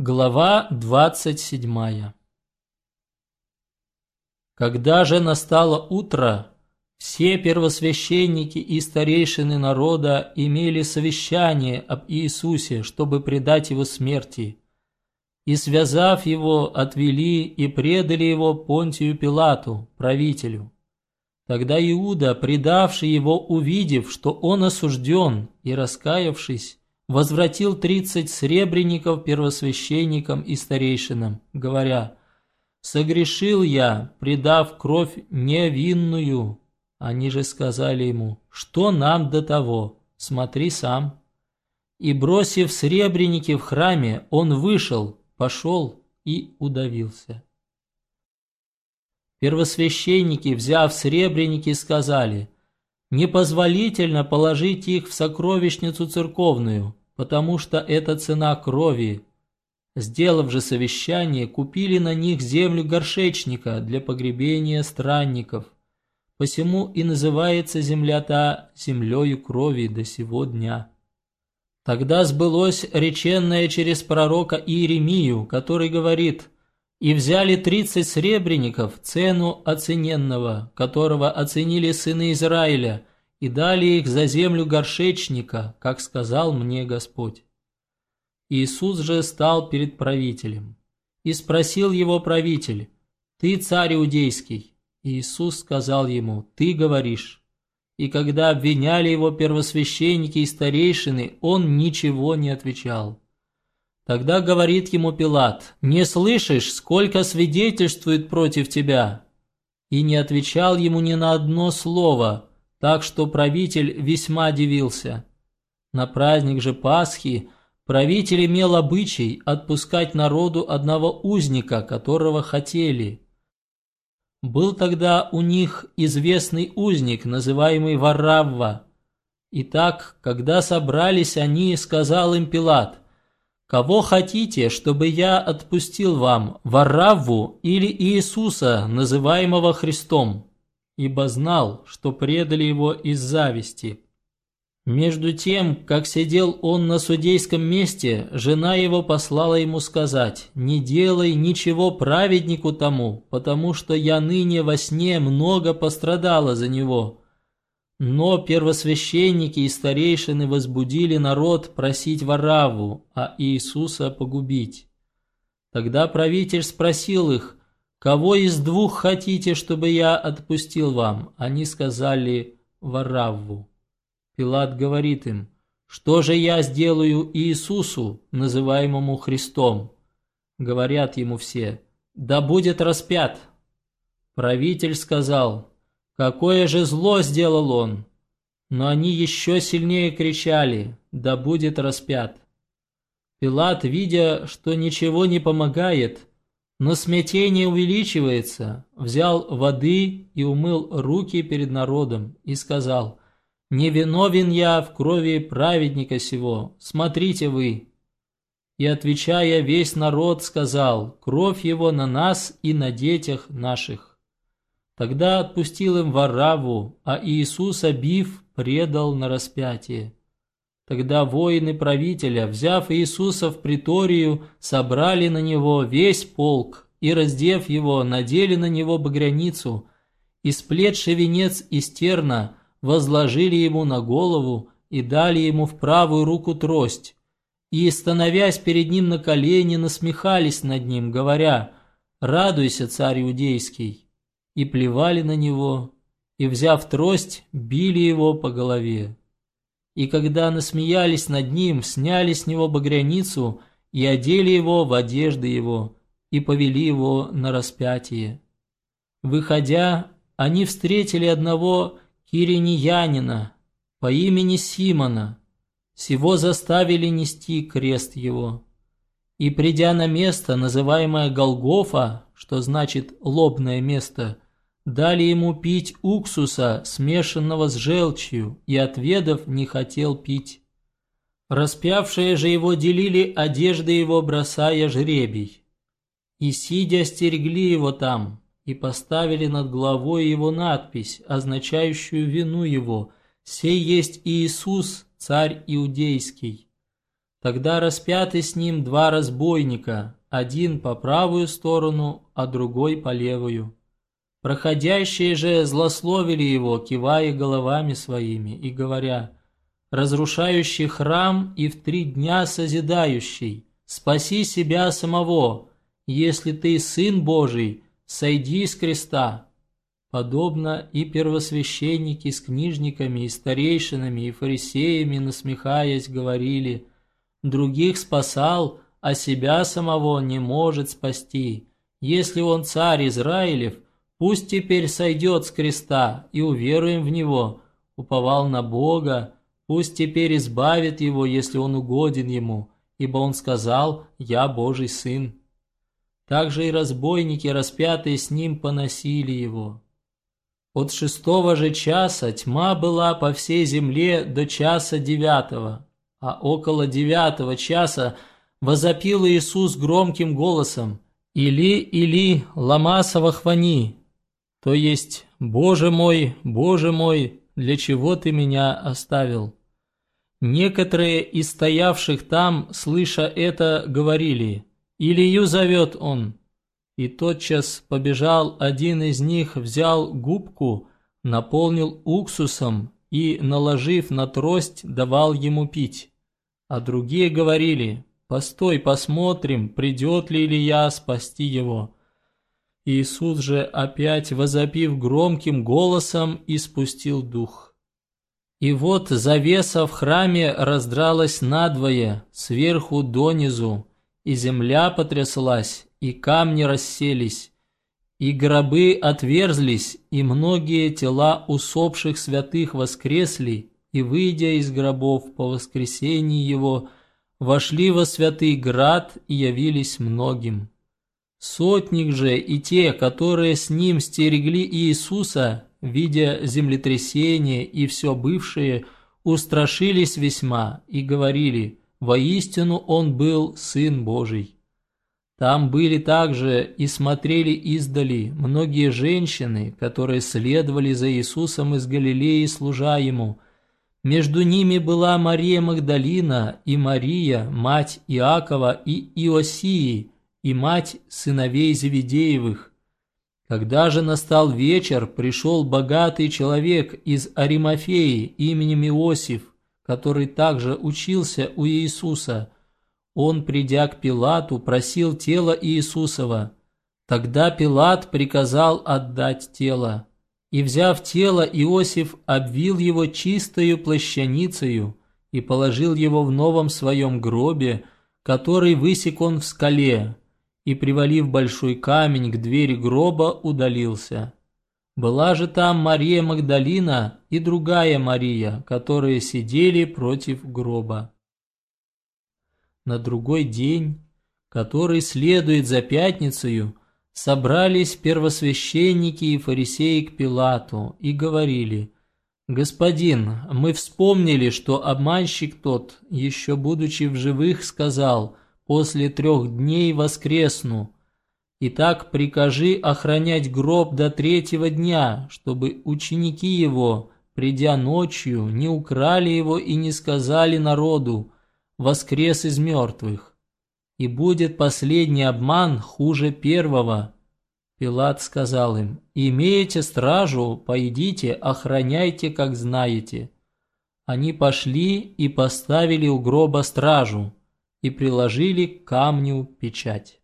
Глава 27 Когда же настало утро, все первосвященники и старейшины народа имели совещание об Иисусе, чтобы предать его смерти. И, связав его, отвели и предали его Понтию Пилату, правителю. Тогда Иуда, предавший его, увидев, что он осужден, и раскаявшись, возвратил тридцать сребреников первосвященникам и старейшинам, говоря, «Согрешил я, предав кровь невинную». Они же сказали ему, «Что нам до того? Смотри сам». И, бросив сребреники в храме, он вышел, пошел и удавился. Первосвященники, взяв сребреники, сказали, «Непозволительно положить их в сокровищницу церковную, потому что это цена крови. Сделав же совещание, купили на них землю горшечника для погребения странников. Посему и называется земля та землею крови до сего дня. Тогда сбылось реченное через пророка Иеремию, который говорит «И взяли тридцать сребреников, цену оцененного, которого оценили сыны Израиля, и дали их за землю горшечника, как сказал мне Господь. Иисус же стал перед правителем. И спросил его правитель, «Ты царь иудейский?» Иисус сказал ему, «Ты говоришь». И когда обвиняли его первосвященники и старейшины, он ничего не отвечал. Тогда говорит ему Пилат, «Не слышишь, сколько свидетельствует против тебя?» И не отвечал ему ни на одно слово, так что правитель весьма дивился. На праздник же Пасхи правитель имел обычай отпускать народу одного узника, которого хотели. Был тогда у них известный узник, называемый Варавва. Итак, когда собрались они, сказал им Пилат, «Кого хотите, чтобы я отпустил вам, Варавву или Иисуса, называемого Христом?» ибо знал, что предали его из зависти. Между тем, как сидел он на судейском месте, жена его послала ему сказать, «Не делай ничего праведнику тому, потому что я ныне во сне много пострадала за него». Но первосвященники и старейшины возбудили народ просить Вараву, а Иисуса погубить. Тогда правитель спросил их, «Кого из двух хотите, чтобы я отпустил вам?» Они сказали Варавву. Пилат говорит им, «Что же я сделаю Иисусу, называемому Христом?» Говорят ему все, «Да будет распят». Правитель сказал, «Какое же зло сделал он?» Но они еще сильнее кричали, «Да будет распят». Пилат, видя, что ничего не помогает, но смятение увеличивается, взял воды и умыл руки перед народом и сказал, «Не виновен я в крови праведника сего, смотрите вы». И, отвечая, весь народ сказал, «Кровь его на нас и на детях наших». Тогда отпустил им Вараву, а Иисус, обив, предал на распятие. Тогда воины правителя, взяв Иисуса в приторию, собрали на него весь полк и, раздев его, надели на него багряницу, и сплетший венец из терна возложили ему на голову и дали ему в правую руку трость, и, становясь перед ним на колени, насмехались над ним, говоря «Радуйся, царь иудейский!» И плевали на него, и, взяв трость, били его по голове и когда насмеялись над ним, сняли с него багряницу и одели его в одежды его, и повели его на распятие. Выходя, они встретили одного кириньянина по имени Симона, сего заставили нести крест его. И придя на место, называемое Голгофа, что значит «лобное место», Дали ему пить уксуса, смешанного с желчью, и, отведав, не хотел пить. Распявшие же его делили одежды его, бросая жребий. И, сидя, стерегли его там, и поставили над головой его надпись, означающую вину его «Сей есть Иисус, царь иудейский». Тогда распяты с ним два разбойника, один по правую сторону, а другой по левую. Проходящие же злословили его, кивая головами своими и говоря, «Разрушающий храм и в три дня созидающий, спаси себя самого, если ты сын Божий, сойди с креста». Подобно и первосвященники с книжниками, и старейшинами, и фарисеями, насмехаясь, говорили, «Других спасал, а себя самого не может спасти. Если он царь Израилев, пусть теперь сойдет с креста, и уверуем в него. Уповал на Бога, пусть теперь избавит его, если он угоден ему, ибо он сказал, «Я Божий Сын». Также и разбойники, распятые с ним, поносили его. От шестого же часа тьма была по всей земле до часа девятого, а около девятого часа возопил Иисус громким голосом «Или, или, ламасова хвани!» То есть «Боже мой, Боже мой, для чего ты меня оставил?» Некоторые из стоявших там, слыша это, говорили «Илью зовет он!» И тотчас побежал один из них, взял губку, наполнил уксусом и, наложив на трость, давал ему пить. А другие говорили, «Постой, посмотрим, придет ли Илья спасти его». Иисус же, опять возопив громким голосом, испустил дух. И вот завеса в храме раздралась надвое, сверху донизу, и земля потряслась, и камни расселись, и гробы отверзлись, и многие тела усопших святых воскресли, и, выйдя из гробов по воскресении его, вошли во святый град и явились многим. Сотник же и те, которые с ним стерегли Иисуса, видя землетрясение и все бывшее, устрашились весьма и говорили, воистину он был Сын Божий. Там были также и смотрели издали многие женщины, которые следовали за Иисусом из Галилеи, служа Ему. Между ними была Мария Магдалина и Мария, мать Иакова и Иосии, и мать сыновей Завидеевых. Когда же настал вечер, пришел богатый человек из Аримафеи именем Иосиф, который также учился у Иисуса – он, придя к Пилату, просил тело Иисусова. Тогда Пилат приказал отдать тело. И, взяв тело, Иосиф обвил его чистою плащаницею и положил его в новом своем гробе, который высек он в скале, и, привалив большой камень к двери гроба, удалился. Была же там Мария Магдалина и другая Мария, которые сидели против гроба на другой день, который следует за пятницею, собрались первосвященники и фарисеи к Пилату и говорили, «Господин, мы вспомнили, что обманщик тот, еще будучи в живых, сказал, после трех дней воскресну. Итак, прикажи охранять гроб до третьего дня, чтобы ученики его, придя ночью, не украли его и не сказали народу, воскрес из мертвых, и будет последний обман хуже первого». Пилат сказал им, «Имеете стражу, пойдите, охраняйте, как знаете». Они пошли и поставили у гроба стражу, и приложили камню печать.